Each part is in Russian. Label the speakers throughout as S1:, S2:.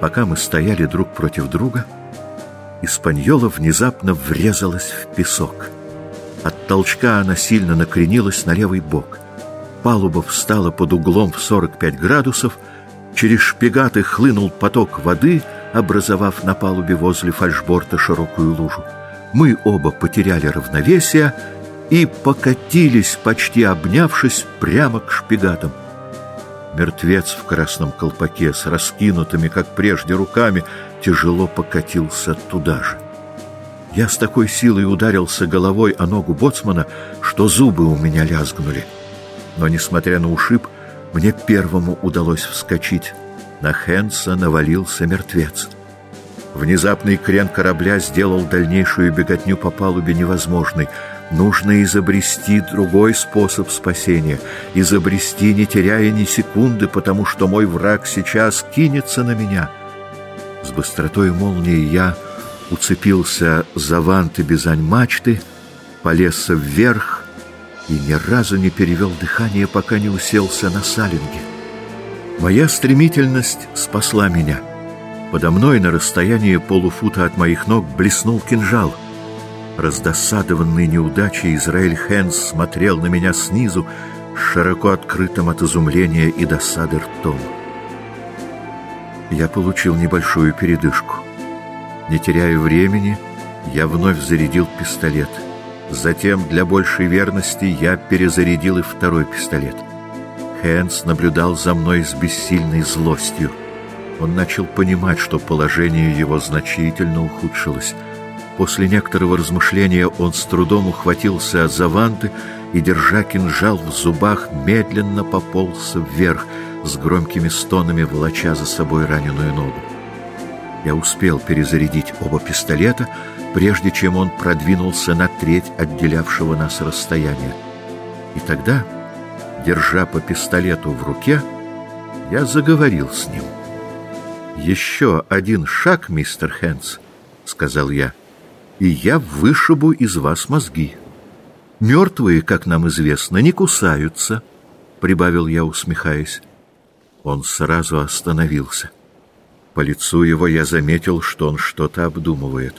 S1: Пока мы стояли друг против друга, Испаньола внезапно врезалась в песок. От толчка она сильно накренилась на левый бок. Палуба встала под углом в 45 градусов, через шпигаты хлынул поток воды, образовав на палубе возле фальшборта широкую лужу. Мы оба потеряли равновесие и покатились, почти обнявшись, прямо к шпигатам. Мертвец в красном колпаке с раскинутыми, как прежде, руками тяжело покатился туда же. Я с такой силой ударился головой о ногу боцмана, что зубы у меня лязгнули. Но, несмотря на ушиб, мне первому удалось вскочить. На Хенса навалился мертвец. Внезапный крен корабля сделал дальнейшую беготню по палубе невозможной — Нужно изобрести другой способ спасения, изобрести, не теряя ни секунды, потому что мой враг сейчас кинется на меня. С быстротой молнии я уцепился за ванты бизань мачты, полез вверх и ни разу не перевел дыхание, пока не уселся на салинге. Моя стремительность спасла меня. Подо мной на расстоянии полуфута от моих ног блеснул кинжал — Раздосадованный неудачей, Израиль Хэнс смотрел на меня снизу, широко открытым от изумления и досады ртом. Я получил небольшую передышку. Не теряя времени, я вновь зарядил пистолет. Затем, для большей верности, я перезарядил и второй пистолет. Хэнс наблюдал за мной с бессильной злостью. Он начал понимать, что положение его значительно ухудшилось. После некоторого размышления он с трудом ухватился за ванты и, держа кинжал в зубах, медленно пополз вверх, с громкими стонами волоча за собой раненую ногу. Я успел перезарядить оба пистолета, прежде чем он продвинулся на треть отделявшего нас расстояния. И тогда, держа по пистолету в руке, я заговорил с ним. «Еще один шаг, мистер Хэнс», — сказал я, — и я вышибу из вас мозги. Мертвые, как нам известно, не кусаются, — прибавил я, усмехаясь. Он сразу остановился. По лицу его я заметил, что он что-то обдумывает.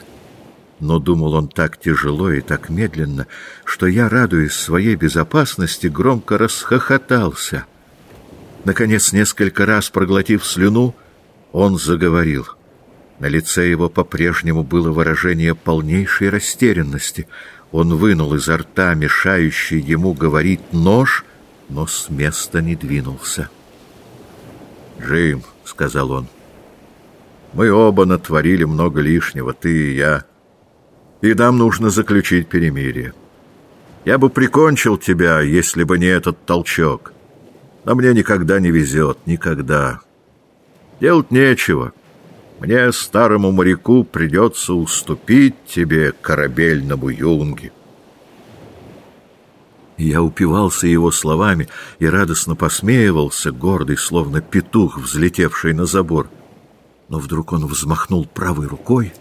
S1: Но думал он так тяжело и так медленно, что я, радуясь своей безопасности, громко расхохотался. Наконец, несколько раз проглотив слюну, он заговорил — на лице его по-прежнему было выражение полнейшей растерянности. Он вынул изо рта мешающий ему говорить нож, но с места не двинулся. «Джим», — сказал он, — «мы оба натворили много лишнего, ты и я, и нам нужно заключить перемирие. Я бы прикончил тебя, если бы не этот толчок, но мне никогда не везет, никогда. Делать нечего». Мне, старому моряку, придется уступить тебе, корабельному юнге. Я упивался его словами и радостно посмеивался, гордый, словно петух, взлетевший на забор. Но вдруг он взмахнул правой рукой,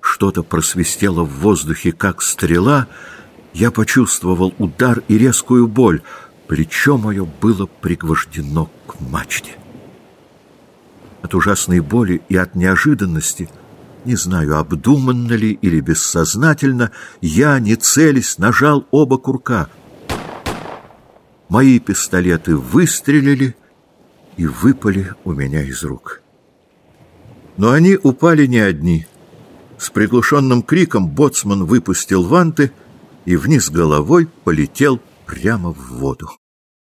S1: что-то просвистело в воздухе, как стрела, я почувствовал удар и резкую боль, плечо мое было пригвождено к мачте от ужасной боли и от неожиданности, не знаю, обдуманно ли или бессознательно, я, не целясь, нажал оба курка. Мои пистолеты выстрелили и выпали у меня из рук. Но они упали не одни. С приглушенным криком боцман выпустил ванты и вниз головой полетел прямо в воду.